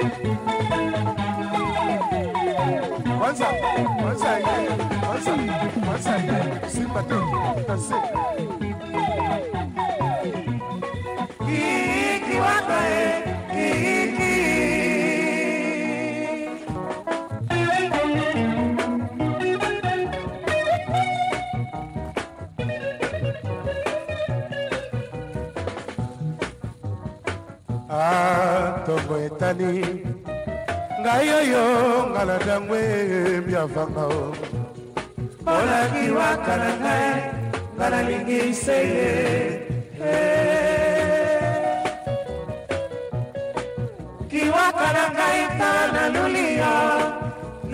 Once up, once I, once up, once I, see my thing, that's it. ntango etali ngai oyo ngala ntango eyembi avanga o olaki waka na ngai nga nalingisa ye eh. kiwaka na ngai tala naluli yo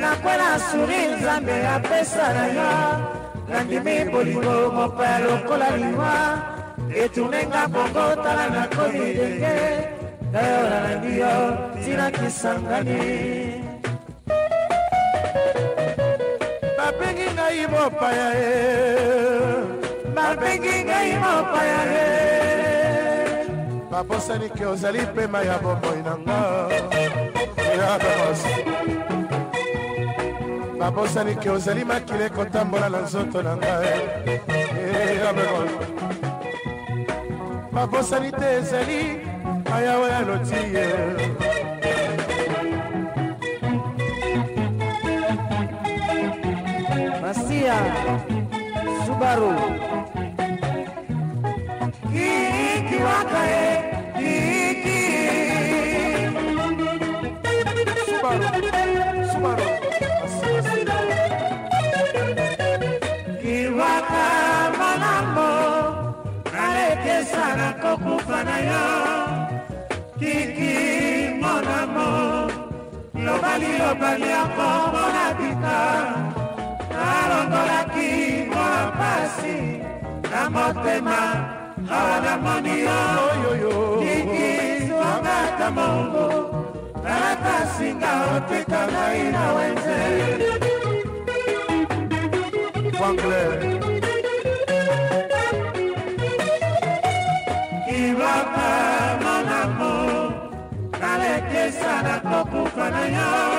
nakwela suri nzambe apesa na yo nandimi bolingo mopa ya lokola liwa etunenga bongo tala nakomi denge nayo nalangi yo ntina kisangani babengi ngai mopaya ye babengi ngai mopaya ye babosani ke ozali pema ya bomoi nanga babosani ke ozali makili kotambola na nzoto na ngai eh, babosani te ezali ayawa ya loti ye masia subaru kiikiwaka ye kiiki subaru subaru kiwaka manambo nalekesana kokufa na yo ezali lobali yango mpona bika nalongolaki mona pasi na motema awa namoni yo liki ongata mongo nalata singa oteka ngai na wenze kibaka monamo nalekesa na kokufa na yo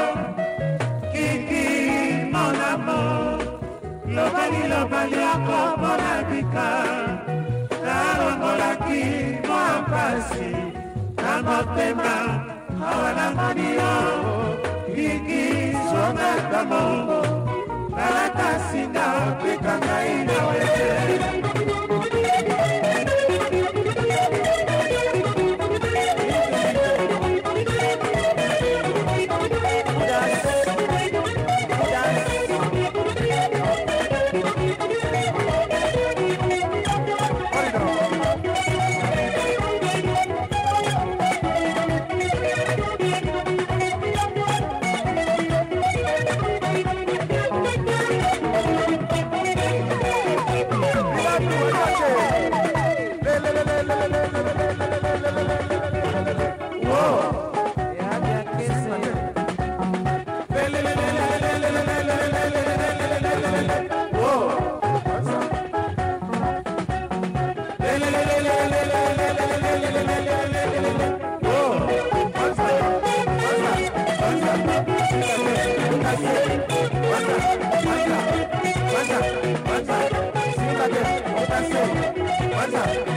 oyo baliako mpona bika nalongolaki mwa mpasi na motema awa namoni yo kiki zonga kamongo nalata singa opika ngai Yeah.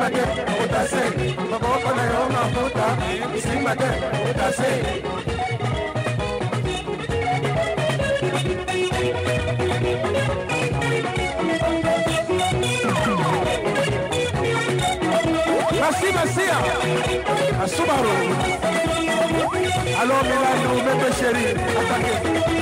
isimake utase baba wakhona yongafuta isimake utase Merci, À Subaru. Alors, Milan, chéri, attaquez.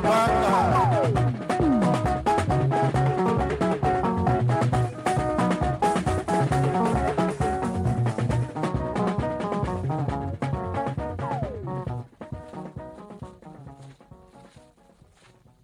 Baba.